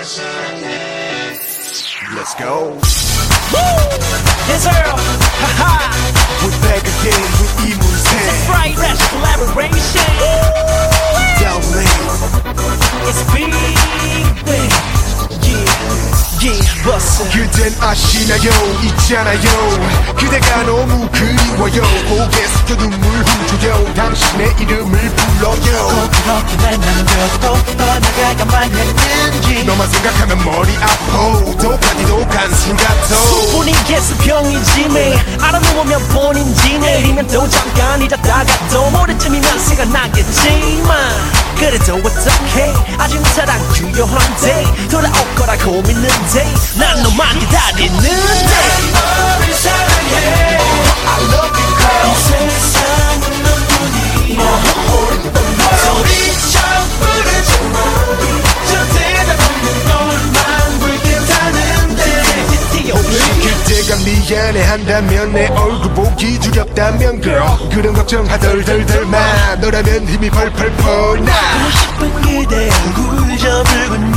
Let's go. Woo! Yes, sir. 그댄 아시나요? 있잖아요. 그대가 너무 그리워요. 고개 숙여 눈물 훔쳐요. 당신의 이름을 불러요. 그렇게 날 남겨도 떠나갈까만 했는지. 너만 생각하면 머리 아파. 독하디도 간술 같아 분이 계수병이지 매 알아놓으면 본인지 내리면 또 잠깐 잊었다가 또 모레쯤이면 생각나겠지만 그래도 어떡해. 아직 유효한데. 돌아올 거라고 믿는데. 난 너만 기다리는데 미안해 한다면 내 얼굴 보기 두렵다면 girl. 그런 걱정하덜덜덜만 너라면 힘이 펄펄 퍼나. 싶은 그대 얼굴 저 붉은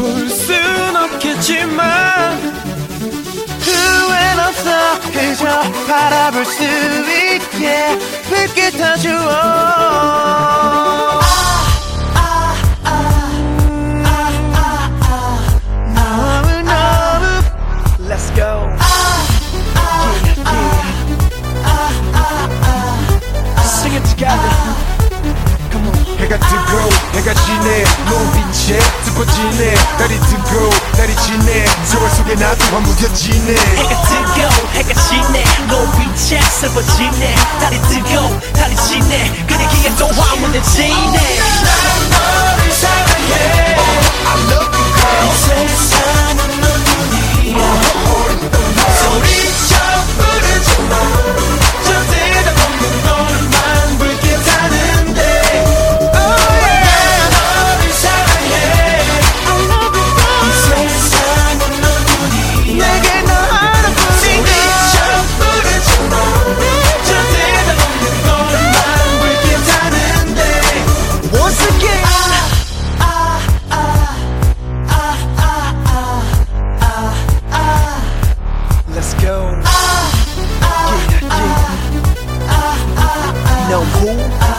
볼 순 없겠지만 후회는 없어 그저 바라볼 수 있게 붉게 타주어 해가 뜨고 해가 지네 노빛에 뜨거지네 달이 뜨고 달이 지네 세월 속에 나도 환무겨지네 해가 뜨고 해가 지네. 노빛에 슬퍼지네 달이 뜨고 달이 지네. 그대기에 또 화문해지네 so cool.